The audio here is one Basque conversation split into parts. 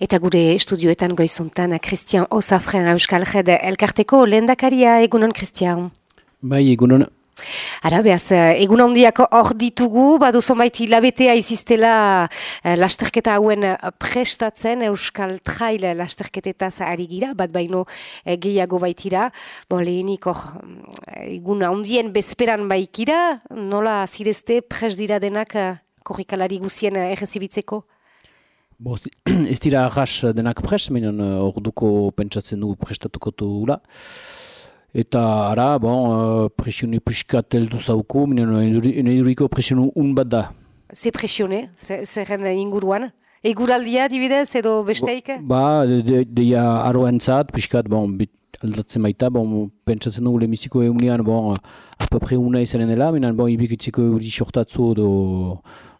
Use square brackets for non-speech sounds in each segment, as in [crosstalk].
Eta gure estudioetan goizuntan, Christian Osafren Euskal Jed elkarteko lehendakaria egunon, Christian. Bai, egunon. Ara, behaz, egun handiak hor ditugu, badu zonbait hilabetea iziztela eh, lasterketa hauen prestatzen, Euskal Trail lasterketetaz ari gira, bat baino eh, gehiago baitira. Bo, lehenik hor, eh, egun handien bezperan baikira, nola zirezte pres dira denak eh, korrikalari guzien eh, errezibitzeko? Bo, ez dira arras denak pres, minen hor duko pentsatzen du prestatuko duela. Eta ara, bon, presione piskat eldu zauku, minen eduriko presione un bat da. Ze presione, zerren inguruan? Eguraldia dibidez edo besteik? Ba, deia de, de piskat, bon, bit, aldatzen baita, bon, pentsatzen dugu lemiziko egunean, bon, apapre una izanen dela, minen, bon, ibikitziko euri sortatzu edo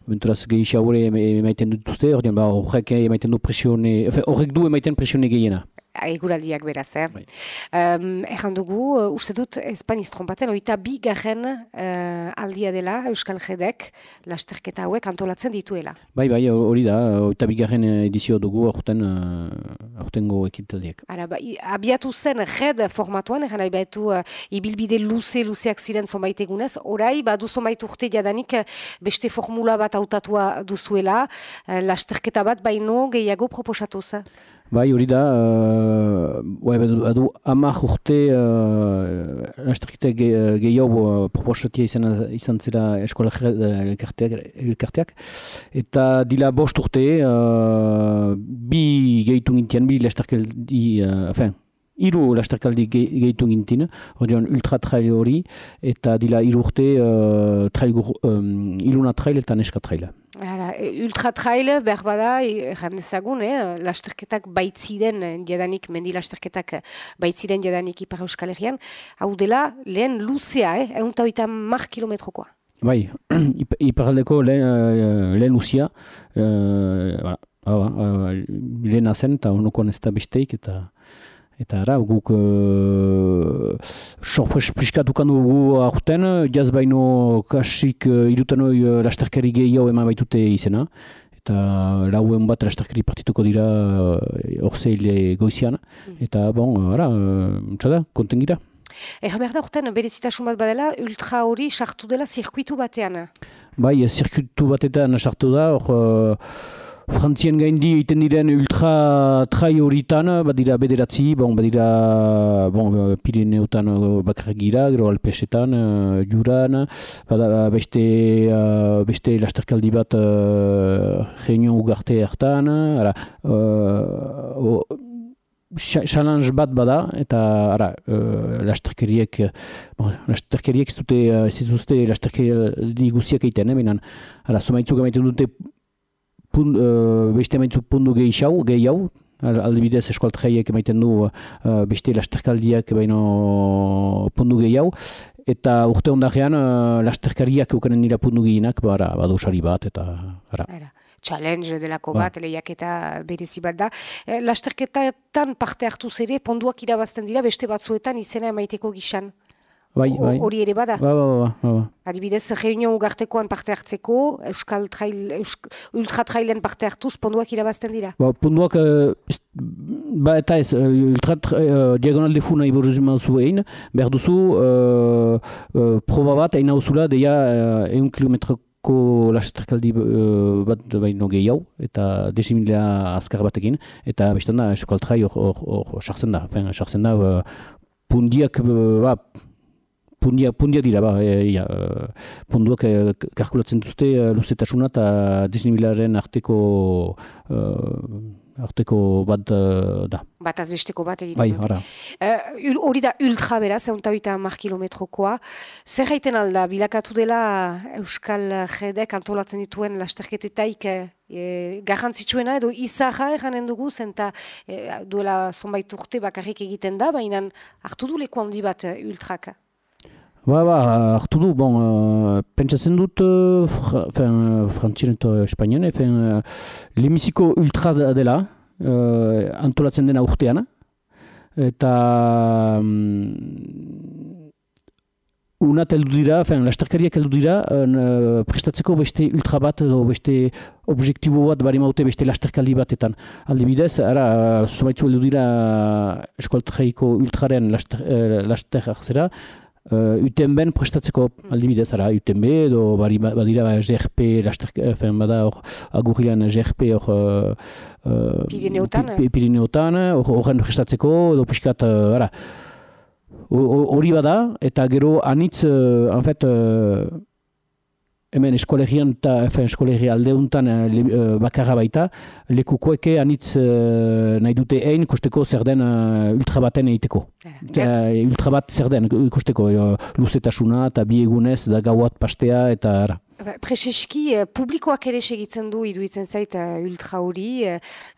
benturaz gehi emaiten dutuzte, ba, horrek emaiten du presione, horrek du emaiten presione gehiena eguraldiak beraz, eh? Bai. Um, Ejan dugu, uh, uste dut, espaniz trompaten, oita bi garen uh, aldia dela Euskal Jedek lasterketa hauek antolatzen dituela. Bai, bai, hori da, oita bi garen edizio dugu aurten, uh, aurtengo ekitaldiak. Ara, ba, abiatu zen jed formatuan, egan nahi betu uh, ibilbide luze-luzeak ziren zonbait egunez, orai, badu zonbait urte jadanik beste formula bat hautatua duzuela, uh, lasterketa bat baino gehiago proposatuz. Bai, hori da, uh, bai, adu, amak urte uh, lasterkite gehiago uh, proposatia izan, izan zera eskola elkarteak, eta dila bost urte, uh, bi gehitu gintian, bi lasterkaldi, uh, iru lasterkaldi gehitu gintin, hori ultra trail hori, eta dila iru urte uh, trail, um, iluna trail eta neska traila. Ara, ultra trail, behar bada, jandezagun, eh, lasterketak baitziren, eh, jadanik, mendi lasterketak eh, baitziren jadanik ipar euskal herrian, hau dela, lehen luzea, eh, egun eta mar kilometrokoa. Bai, [clears throat] iparaldeko lehen, uh, lehen luzea, uh, lehen azen, eta honokon ez da besteik, eta... Eta ara, guk uh, sorpres priskatukan dugu aurten, jaz baino kasik uh, irutanoi uh, lasterkari gehiago eman baitute izena. Eta lauen bat lasterkari partituko dira horzeile uh, goizian. Mm. Eta bon, ara, uh, txada, konten gira. Ega behar da urten, berezitasun bat badela, ultra hori sartu dela zirkuitu batean? Bai, zirkuitu batean sartu da, hor... Uh, Frantzien gaindi egiten diren ultra trai horitan, badira bederatzi, bon, badira bon, Pirineutan bakarrik gira, gero Alpesetan, uh, Juran, bada, beste, uh, beste lasterkaldi bat uh, reunion ugarte hartan, ara, uh, challenge bat bada, eta ara, uh, lasterkeriek, bon, lasterkeriek zute, uh, zizuzte lasterkeri guziak egiten, eh, ara, somaitzuk amaiten dute pun, uh, beste maitzuk pundu gehi xau, gehi hau, aldibidez eskualtraiek emaiten du uh, beste lasterkaldiak baino pundu gehi eta urte ondarean uh, lasterkariak eukanen dira pundu gehienak, bara, badu sari bat, eta ara. Ara. Challenge delako ba. bat, ba. lehiaketa berezi bat da. E, lasterketan parte hartu zere, ponduak irabazten dira, beste batzuetan izena emaiteko gixan. Bai, bai. Hori ere bada? Ba, ba, ba, ba, ba. Adibidez, reunion ugartekoan parte hartzeko, Euskal Trail, Eusk, Ultra Trailen parte hartuz, ponduak irabazten dira? Ba, ponduak, uh, ba, eta ez, uh, Ultra uh, Diagonal de Funa iboruzima zu egin, behar duzu, uh, uh, proba bat, egin hau zula, deia, uh, egun kilometroko lasterkaldi uh, bat baino gehiago, eta desimilea azkar batekin, eta bestan da, Trail hor sartzen da, sartzen da, uh, pundiak, uh, ba, pundia, pundia dira, ba, e, e, punduak e, kalkulatzen duzte e, luzetasuna eta desnibilaren arteko e, arteko bat e, da. Bat azbesteko bat egiten. Bai, hori. Uh, da ultra bera, zeuntabita mar kilometrokoa. Zer gaiten alda, bilakatu dela Euskal Jedek antolatzen dituen lasterketetaik e, garrantzitsuena edo izaha eranen dugu, zenta e, duela zonbait urte bakarrik egiten da, baina hartu du leku handi bat ultraka. Ba, ba, hartu du, bon, uh, pentsatzen dut, uh, frantzien eta espainian, uh, lemiziko ultra dela, uh, antolatzen dena urtean, eta um, egunat heldu dira, fen, lasterkariak heldu dira, uh, prestatzeko beste ultra bat, edo beste objektibo bat, bari maute beste lasterkaldi batetan. Aldi bidez, ara, zumaitzu heldu dira eskoltreiko ultraren laster, uh, laster Uh, UTMB prestatzeko aldibidez, ara, UTMB, edo bari, badira ba, GRP, laster, fen, bada hor, agurrilan GRP hor... Uh, Pirineotan. Pirineotan, horren prestatzeko, edo piskat, uh, ara, hori bada, eta gero anitz, uh, en fet, uh, hemen eskolegian eta eskolegi aldeuntan uh, bakarra baita, lekukoeke anitz uh, nahi dute egin ikusteko zer den uh, ultra baten egiteko. Uh, ultra bat zer den ikusteko uh, luzetasuna eta biegunez da gauat pastea eta ara. Ba, publikoak ere segitzen du iduitzen zait ultra hori,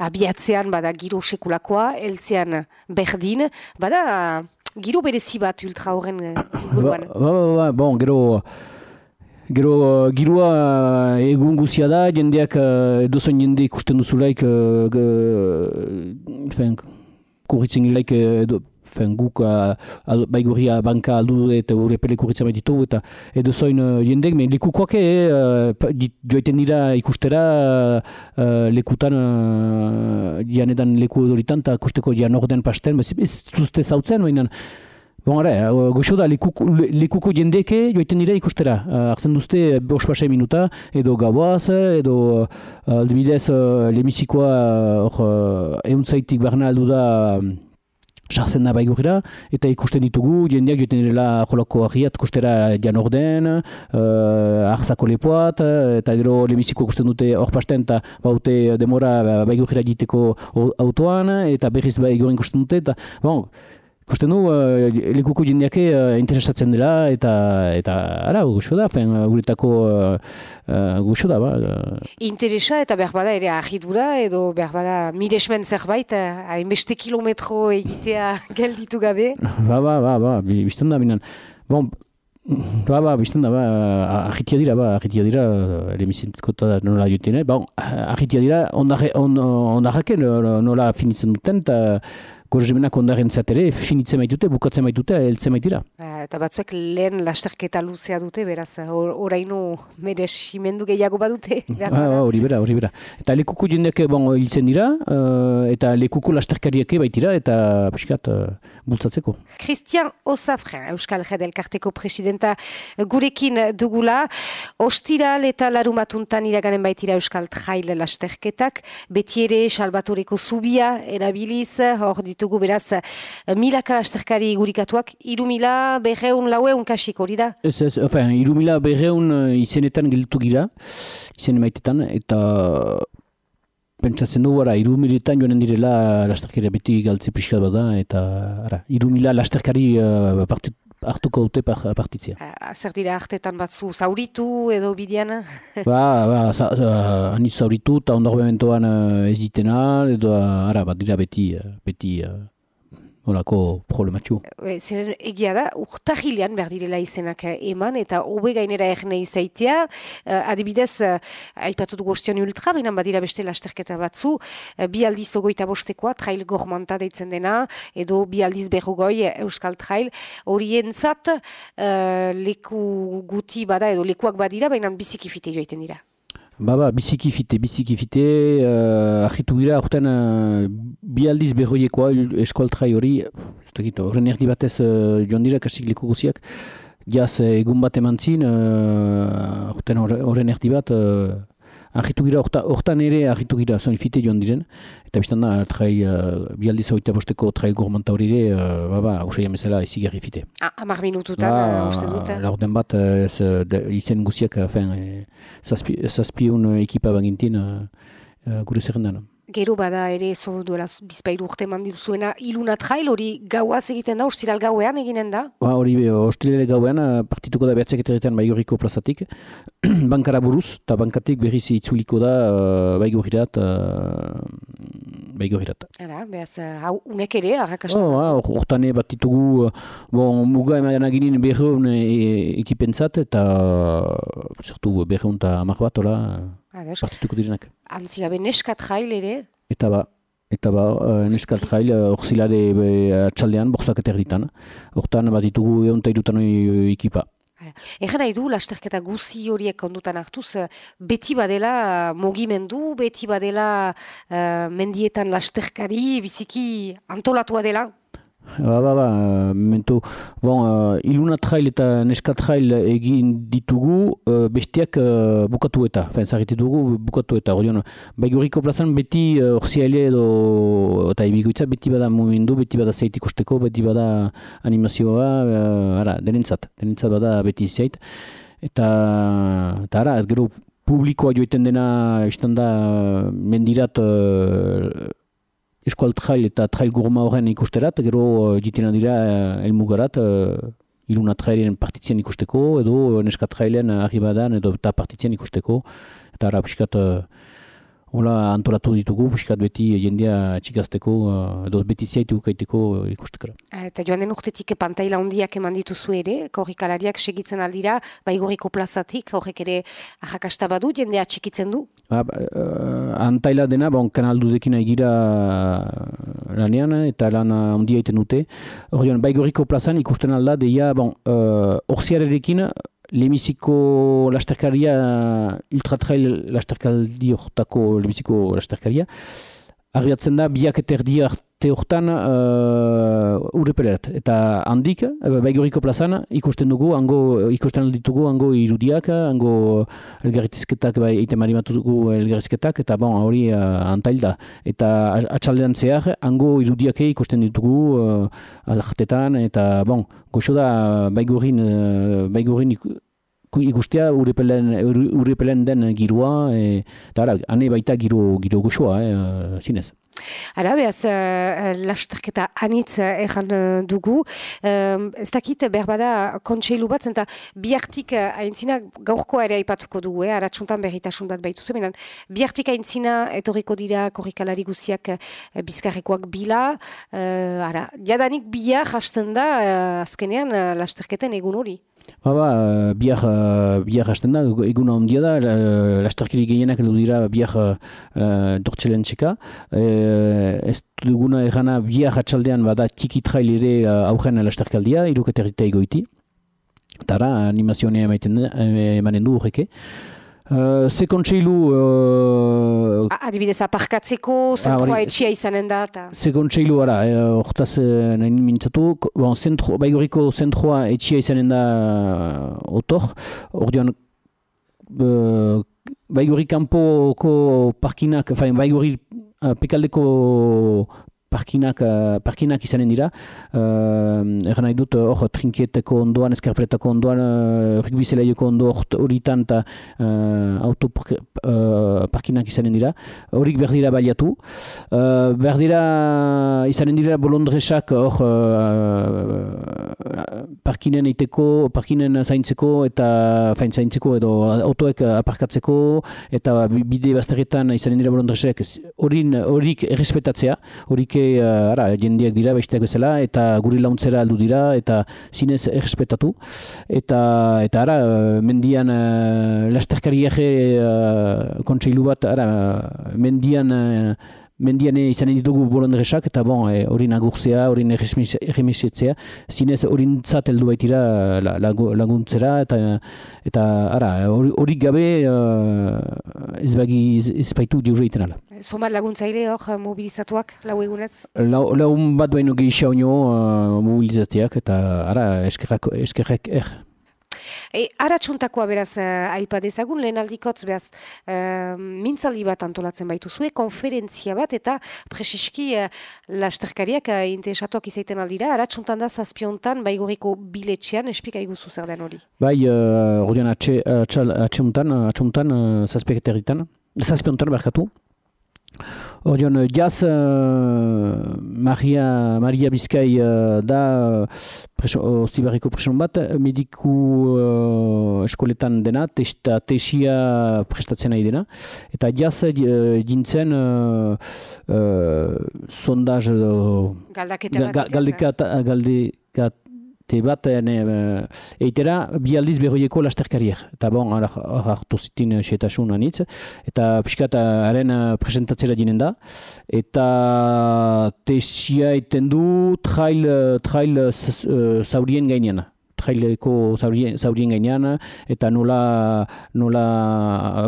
abiatzean bada giro sekulakoa, eltzean berdin, bada giro berezi bat ultra horren guruan. Ba, ba, ba, bon, gero, gero girua egun guzia da, jendeak edozoin jende ikusten duzulaik, kurritzen gilaik edo, fen guk uh, al, baigurria banka aldu eta urre pele kurritzen ditu eta edo zoin uh, jendek, men lekukoak uh, joiten dira ikustera uh, lekutan uh, dianetan leku edoritan eta ikusteko dian orden pasten, ez duzte zautzen, baina Bon, ara, goxo da, lekuko, lekuko jendeke joiten dira ikustera. Uh, Arzen duzte, bos pasai minuta, edo gaboaz, edo uh, aldibidez, uh, lemizikoa uh, euntzaitik barna aldu da sartzen da baigurira, eta ikusten ditugu, jendeak joten direla jolako ahiat, kustera jan orden, uh, arzako lepoat, eta gero lemiziko ikusten dute hor pasten, eta baute demora baigurira diteko autoan, eta berriz baigurin ikusten dute, eta bon, Kusten du, uh, lekuko jendeake uh, interesatzen dela, eta, eta ara, guxo da, fen, guretako uh, guxo da, ba. Interesa eta behar bada ere ahidura, edo behar bada miresmen zerbait, hainbeste kilometro egitea [laughs] gelditu gabe. Ba, ba, ba, ba, bizten da, binan. Bon, ba, ba, bizten da, ba, ahitia dira, ba, ahitia dira, ere eta nola jutene, ba, ahitia dira, ondarraken nola finitzen duten, eta korrezimenak ondaren zatere, finitzen maitute, bukatzen maitute, heltzen maitira. Eta batzuek lehen lasterketa luzea dute, beraz, oraino meresimendu gehiago badute. [laughs] Ba, ba, hori bera, hori bera. Eta lekuko jendeak bon, hiltzen dira, uh, eta lekuko lasterkariak baitira, eta piskat, uh, bultzatzeko. Christian Osafren, Euskal Jedelkarteko presidenta gurekin dugula, ostiral eta larumatuntan iraganen baitira Euskal Trail lasterketak, beti ere salbatoreko zubia erabiliz, hor ditu ditugu beraz eh, milaka asterkari gurikatuak, iru mila berreun laue kasik hori da? Ez ez, enfin, iru mila berreun eh, izenetan giltu gira, izen maitetan, eta pentsatzen dugu, ara, iru militan joanen direla lasterkari beti galtze pixkat bada, eta ara, iru mila lasterkari uh, hartuko dute partitzia. Zer dira hartetan batzu zauritu edo bidean? [laughs] ba, ba, za, za, zauritu eta ondor bementoan uh, ezitena, edo ara, bat dira beti, beti Olako problematxu. E, zer egia da, urtahilean behar direla izenak eman, eta hobe gainera erne izaitea, uh, adibidez, aipatu dugu ostion ultra, baina badira beste lasterketa batzu, bi aldiz ogoita bostekoa, trail gormanta deitzen dena, edo bi aldiz berrogoi euskal trail, horien zat, uh, leku guti bada, edo lekuak badira, baina bizikifite joiten dira. Ba, ba, biziki fite, biziki fite, uh, ahitu gira, orten, uh, bi aldiz behoiekoa eskualtrai hori, horren erdi batez uh, joan dira, kasik leku guziak, jaz egun bat eman zin, uh, horren erdi bat, uh, Argitu gira, hortan ere argitu gira, zoni fite joan diren, eta biztan da, trai, uh, bialdiz oita bosteko trai gormanta hori ere, uh, ba, ba, usai amezela izi gerri fite. Ah, amar minututan, ba, uste dut? Laurden bat, ez, de, izen guziak, fen, zazpi, zazpiun ekipa bagintin, uh, gure zerrendan. Gero bada ere zo duela bizpairu urte manditu zuena iluna trail hori gauaz egiten da, ostiral gauean eginen da? Ba, hori ostiral gauean eh, partituko da behatzek eteretan baigurriko plazatik, [clears throat] bankara buruz, eta bankatik berriz itzuliko da uh, baigurrirat, uh, baigurrirat. Hala, behaz, hau unek ere, harrakasta? Oh, hortane bat ditugu, bon, muga emadan aginin berreun e, ekipentzat, eta zertu berreun eta amak bat, hola, partituko direnak. Antzigabe neskat jail ere? Eta ba, eta ba, uh, neskat jail, uh, atxaldean, borzak eta erditan. Hortan bat ditugu egon irutan ekipa. Egan nahi du, lasterketa guzi horiek kondutan hartuz, beti badela mogimendu, beti badela uh, mendietan lasterkari, biziki antolatua dela, Ba, ba, ba, mentu, bon, uh, iluna trail eta neska trail egin ditugu uh, bestiak uh, bukatu eta, fein, ditugu bukatu eta, hori baiguriko plazan beti uh, edo, eta ibikoitza beti bada momendu, beti bada zeit ikusteko, beti bada animazioa, uh, ara, denentzat, denentzat bada beti zeit, eta, eta ara, gero publikoa joiten dena, izan da, mendirat, eskual trail eta trail gurma horren ikusterat, gero uh, jitena dira uh, elmugarat, uh, iluna trailen partitzen ikusteko, edo neska trailen uh, arribadan, edo eta partitzen ikusteko, eta ara, Hola, antolatu ditugu, fuskat beti jendea txikazteko, uh, edo beti zaitu kaiteko ikustekara. Eta joan den urtetik pantaila hondiak eman dituzu ere, korrikalariak segitzen aldira, baigoriko plazatik, horrek ere ahakasta badu, jendea txikitzen du? Ba, uh, antaila dena, bon, kanaldu dekin egira lanean, eta lan hondia iten dute. Hor baigoriko plazan ikusten alda, deia, bon, uh, orziarerekin, Lemiziko lasterkaria, ultratrail lasterkaldi horretako lemiziko lasterkaria, argiatzen da biak eta erdi arte horretan uh, Eta handik, uh, baigoriko plazan, ikusten dugu, ango, ikusten ditugu ango irudiak, ango elgarritizketak, bai, eite marimatu elgarrizketak, eta bon, hori uh, antail da. Eta atxaldean zehar, ango irudiak ikusten ditugu uh, alaktetan, eta bon, goxo da baigorin, uh, baigorin ikustea urepelen, urepelen den giroa, e, eta ara, ane baita giro, giro goxoa, e, zinez. Ara, behaz, uh, lasterketa anitz egan uh, dugu. Um, ez dakit, berbada, kontseilu bat, zenta biartik uh, gaurkoa ere aipatuko dugu, eh? aratsuntan berritasun bat baitu zemenan. Biartik aintzina etorriko dira korrikalari guziak uh, bizkarrekoak bila. Uh, ara, jadanik biar hasten da uh, azkenean uh, lasterketen egun hori. Ba, ba, biar, biar hasten da, eguna ondia da, lasterkiri gehienak edo dira biar uh, dortxelen txeka. E, ez duguna egana biar atxaldean bada txiki trail ere uh, augen lasterkaldia, iruketerrita egoiti. Tara, animazionea emanen du horreke. Uh, ze kontseilu... Uh, Adibidez, aparkatzeko, zentroa ah, etxia izanen da, eta... Ze kontseilu, ara, horretaz uh, nahi mintzatu, bon, zentro, baigoriko zentroa etxia izanen da uh, otor, ordean, uh, baigori kanpoko parkinak, fain, baigori uh, pekaldeko parkinak, uh, parkinak izanen dira. Uh, Egan nahi dut, hor, trinkieteko ondoan, eskarpretako ondoan, uh, rikbizelaioko ondo horitan eta uh, auto uh, parkinak izanen dira. Horik berdira baliatu. Uh, berdira izanen dira bolondresak hor parkinen eiteko, parkinen zaintzeko eta fain zaintzeko edo autoek aparkatzeko eta bide bazterretan izanen dira bolondresak horik errespetatzea, horik uh, ara, jendiak dira besteak bezala eta guri launtzera aldu dira eta zinez errespetatu. Eta eta ara, mendian uh, lasterkari ege uh, kontseilu bat ara, mendian mendian izan ditugu bolondresak, eta bon, e, hori nagurtzea, hori erremisetzea, zinez hori heldu baitira laguntzera, eta, eta ara, hori gabe uh, ez bagi ez baitu diurre iten ala. Zomat laguntzaile hor mobilizatuak, lau egunez? Lau, lau bat baino gehiago uh, mobilizatiak, eta ara, eskerrak, eskerrak er. E, Aratsuntakoa beraz uh, aipa dezagun, lehen aldikotz beraz uh, mintzaldi bat antolatzen baitu konferentzia bat eta presiski uh, lasterkariak uh, interesatuak izaiten aldira, aratsuntan da zazpiontan baigoriko biletxean, espika iguzu zer den hori? Bai, uh, hori atxeuntan, atxeuntan uh, zazpiontan berkatu, Orion, jaz, uh, Maria, Maria Bizkai uh, da ostibarriko presion bat, mediku uh, eskoletan dena, testa, tesia prestatzen nahi dena. Eta jaz, uh, jintzen uh, uh, sondaz... Uh, galdaketa bat. Galdekata, te bat e, eitera bi aldiz behoieko lasterkarier. Eta bon, hartu zitin xetasun anitz. Eta piskat haren presentatzera dinen da. Eta tesia iten du trail, trail zaurien gainean. traileko zaurien, zaurien gainean, eta nola, nola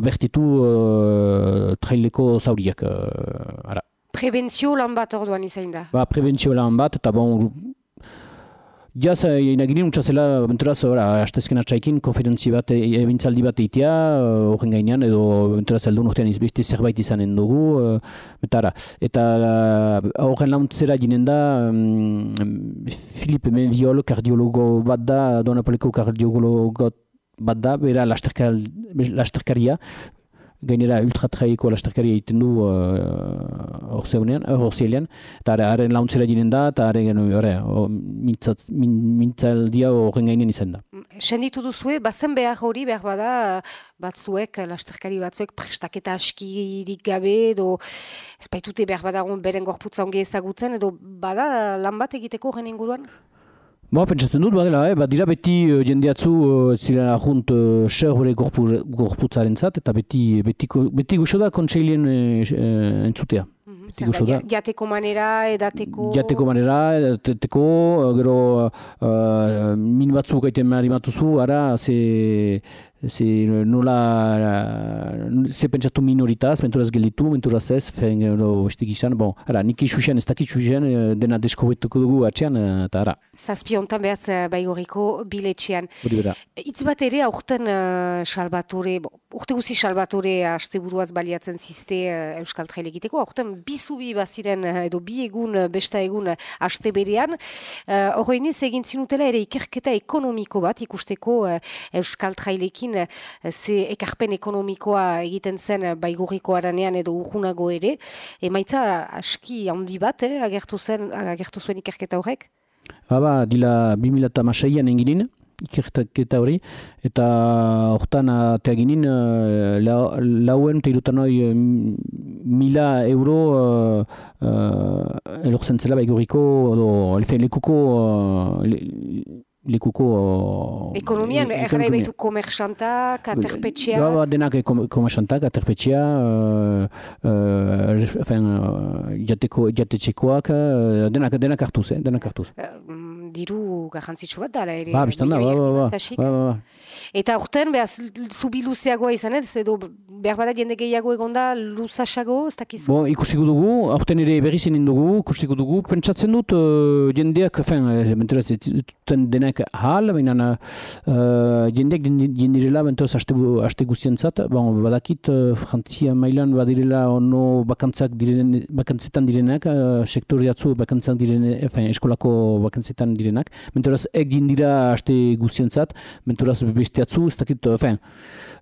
bertitu uh, traileko zauriak. Uh, ara. Prebentzio lan bat orduan izain da? Ba, prebentzio lan bat, eta bon, Jaz, inagin untsa zela, benturaz, hastezken atxaikin, konferentzi bat, ebintzaldi bat eitea, horren gainean, edo benturaz aldun urtean izbeste zerbait izanen dugu, betara. Eta horren launtzera ginen da, um, Filip Menviol, kardiologo bat da, Donapoleko kardiologo bat da, bera lasterkaria, gainera ultratraiko lasterkari egiten du uh, zeunean, hor zeunean, eta haren launtzera jinen da, eta haren mintzaldia horren gainen izan da. Senditu duzue, bazen behar hori, behar bada, batzuek, lasterkari batzuek, prestaketa askirik gabe, edo ez baitute behar badagun beren gorputza onge ezagutzen, edo bada lan bat egiteko horren inguruan? Ba, pentsatzen dut, badela, eh? ba, dira beti uh, jendeatzu uh, ziren ahunt uh, ser hori gorputzaren zat, eta beti, beti, beti guxo da kontseilien uh, entzutea. Mm -hmm. Jateko manera, edateko... Jateko manera, edateko, gero uh, min batzuk gaiten marimatuzu, ara, ze, ze nola ze pentsatu minoritaz, menturaz gelditu, menturaz ez, fen gero estik izan, bon, ara, nik isusen, ez dakit isusen, dena deskobetuko dugu atxean, eta ara. Zazpi ontan behaz baigoriko biletxean. Hori. Itz bat ere, aurten uh, salbatore, bo, urte guzi salbatore haste buruaz baliatzen ziste uh, Euskal Trail egiteko, aurten bizubi baziren, edo bi egun, besta egun haste berean, horrein uh, egin zinutela ere ikerketa ekonomiko bat, ikusteko uh, Euskal Trailekin ze ekarpen ekonomikoa egiten zen baigurriko aranean edo urgunago ere. Emaitza aski handi bat, eh, agertu, zen, agertu zuen ikerketa horrek? Ba, ba, dila 2006an enginin, ikerketa hori, eta hortan atea ginen, uh, lauen eta irutan hori mila euro uh, uh, elortzen zela baigurriko, edo lekuko lekuko... Ekonomian, erra ebaitu komerxantak, aterpetxea? Ba, ba, denak komerxantak, aterpetxea, uh, uh, uh, jateko, jatetxekoak, uh, denak, denak hartuz, eh, denak hartuz. Uh, diru garrantzitsu bat dala ere. Ba, biztan da, ba, ba, ba, ba, ba, Eta urten, behaz, zubi luzeagoa izan ez, edo behar bada jende gehiago egonda, luzasago, ez dakizu? Bo, ikusiko dugu, aurten ere berri zenin dugu, ikusiko dugu, pentsatzen dut, uh, jendeak, fen, menturaz, zuten denak hal, baina uh, jendeak jendirela, menturaz, haste, haste guztientzat, bon, badakit, uh, Frantzia mailan badirela ono bakantzak diren, bakantzetan direnak, uh, sektoriatzu bakantzak direnak, eskolako bakantzetan direnak, direnak. Mentoraz, egin dira haste guztientzat, mentoraz besteatzu, ez dakit, fein.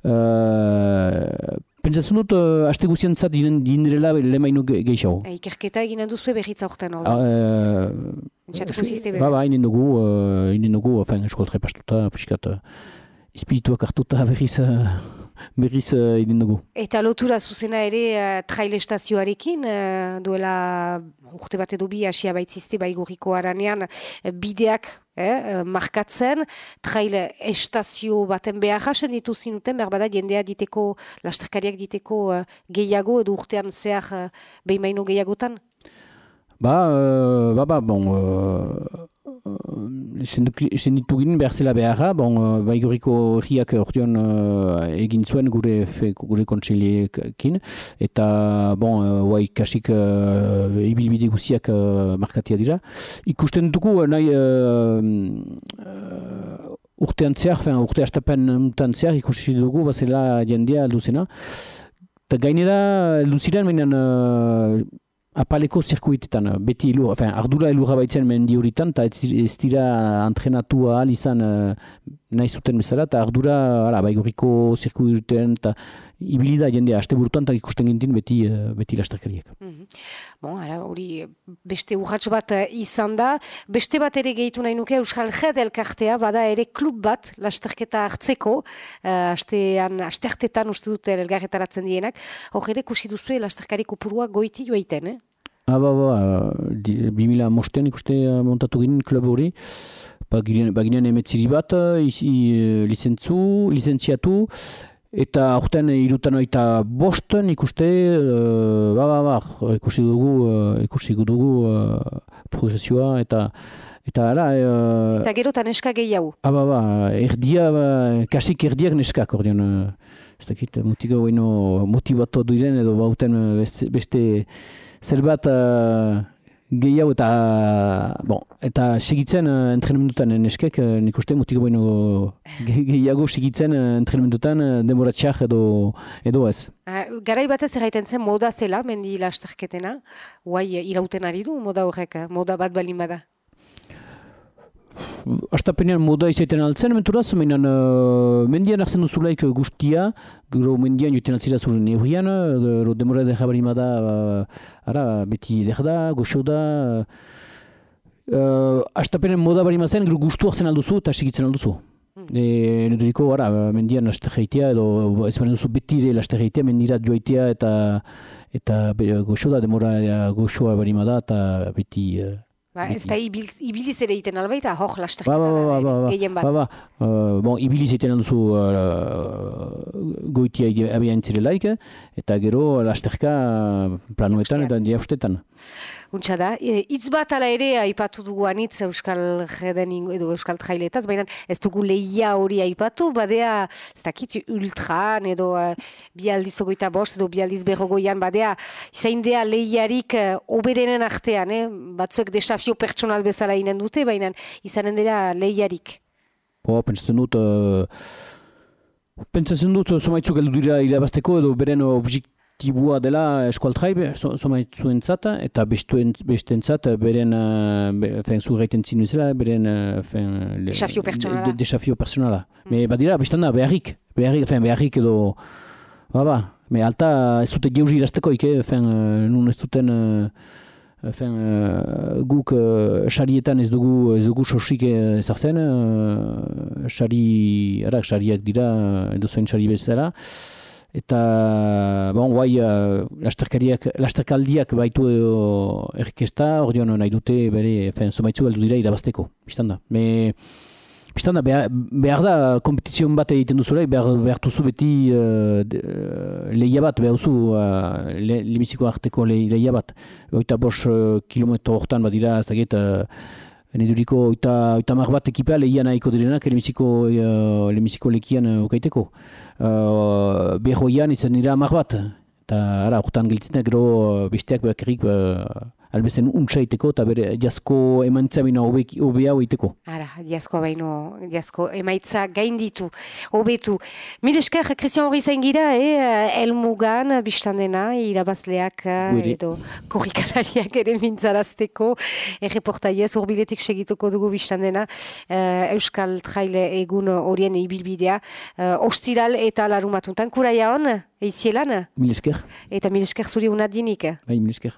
Uh, Pentsatzen dut, uh, haste guztientzat diren direla lemaino gehiago. Ikerketa egin handuzue berritza urtean, hau da? Uh, ba, ba, inen dugu, uh, inen dugu, fein, eskoltre pastuta, piskat, uh, espirituak hartuta berriz, uh, berriz uh, dugu. Eta lotura zuzena ere uh, trail estazioarekin, uh, duela urte bat edo bi asia baitzizte baigurriko aranean bideak eh, markatzen, trail estazio baten behar jasen ditu zinuten, behar bada jendea diteko, lasterkariak diteko uh, gehiago edo urtean zehar uh, behimaino gehiagotan? Ba, uh, ba, ba, bon, uh, Ezen ditu ginen behar zela beharra, bon, uh, baiguriko herriak ordeon uh, egin zuen gure, fe, gure kontseiliekin, eta bon, uh, kasik uh, ibilbide guziak uh, markatia dira. Ikusten dugu, nahi, uh, urtean zehar, fin, urte astapen untan zehar, ikusten dugu, bazela jendea alduzena. Eta gainera, alduziren, meinen, uh, apaleko zirkuitetan, beti elur, enfin, ardura elurra baitzen mendi horitan, eta ez dira antrenatua ahal izan uh, nahi zuten bezala, eta ardura, ala, baiguriko zirkuitetan, eta ibilida jendea, aste burutan, eta ikusten gintin beti, uh, beti lasterkariak. Mm -hmm. Bon, ara, hori, beste urratx bat uh, izan da, beste bat ere gehitu nahi nuke, Euskal Jed elkartea, bada ere klub bat, lasterketa hartzeko, uh, astean, astertetan uste dute elgarretaratzen dienak, hor ere kusi duzu lasterkariko purua goiti joaiten, eh? Ah, ba, ba, bi mila mosten ikuste montatu ginen klub hori, baginen emetziri bat, izi, licentzu, licentziatu, eta aurten irutan oita bosten ikuste, uh, ba, ba, ba, ikusi dugu, uh, ikusi dugu uh, progresioa, eta Eta ara... Uh, eta gero eta neska gehiago. Aba, ba, erdia, ba, kasik erdiak neskak, ordean, uh, ez dakit, mutiko baino motivatu duren edo bauten beste, beste zerbat uh, gehiago eta, bon, eta segitzen uh, entrenemendutan neskek, uh, nik uste mutiko baino gehiago segitzen uh, entrenemendutan uh, demoratxak edo, edo ez. Uh, garai batez erraiten zen moda zela, mendi lasterketena, guai irauten ari du moda horrek, moda bat balin bada. Astapenean moda izaiten altzen, menturaz, meinen uh, mendian arzen duzulaik guztia, gero mendian joiten altzira zure neurian, gero demora de jabarima da, uh, ara, beti edek da, goxo da, uh, astapenean moda barima zen, gero guztu hartzen alduzu eta sigitzen alduzu. Mm. E, Nuduriko, ara, mendian lasterreitea, edo ez baren duzu beti ere lasterreitea, mendirat joaitea eta eta goxo da, demora goxoa barima da, eta beti... Uh, Ba, ez da ibiliz ere iten albaita, hor lasterketa ba, ba, ba, ba, gehien bat. Ba, ba, uh, bon, ibiliz iten alduzu uh, goitia abian zirelaik, eta gero lasterka planuetan eta diaustetan. Untsa da, e, hitz bat ala ere aipatu dugu anitz Euskal Reden edo Euskal Trailetaz, baina ez dugu lehia hori aipatu, badea, ez dakit, ultran edo uh, bialdiz ogoita bost edo bialdiz berrogoian, badea, izain dea lehiarik uh, oberenen artean, eh? batzuek desafio pertsonal bezala inen dute, baina izanen dira lehiarik. Bo, pentsatzen dut, uh, pentsatzen dut, somaitzuk eldu dira irabazteko edo beren objek tibua dela eskualtraib, so zata, eta beste entzat, beren, uh, fen, zurreiten zinu zela, beren, uh, desafio personala. De, desafio personala. Mm. Me, badira, bestan da, beharrik, beharrik, fen, beharrik edo, ba, ba, me alta ez dute geurri irazteko, ike, fen, nun ez duten, uh, fen, uh, guk uh, sarietan ez dugu, ez dugu sosik ezartzen, uh, sari, ara, sariak dira, edo zuen sari bezala, Eta, bon, guai, uh, lasterkaldiak baitu erkesta, hor dion nahi dute, bere, fen, zomaitzu galdu dira irabazteko, biztanda. Me, biztanda, behar, behar da, kompetizion bat egiten duzula, behar, behar duzu beti uh, de, uh, lehia bat, behar duzu, uh, le, limiziko arteko le, lehia bat. Oita bos uh, kilometro hortan bat dira, ez da get, uh, Neduriko oita, oita mar bat ekipea lehian nahiko direnak, lemiziko, uh, lemiziko lekian uh, okaiteko uh, behoian izan dira mar bat. Eta, ara, horretan giltzen gero besteak behakerik uh, albezen untsaiteko eta bere jasko emaitza baino hobea hoiteko. Ara, jasko baino, jasko emaitza gainditu, hobetu. Mil esker, Christian hori zain gira, eh, elmugan, biztandena, irabazleak, eh, edo korrikalariak ere mintzarazteko, erreportaiez, urbiletik segituko dugu biztandena, eh, Euskal Traile egun horien ibilbidea, eh, ostiral eta larumatuntan, kuraia hon, eizielan? Mil esker. Eta mil esker zuri unadinik. Bai, mil esker.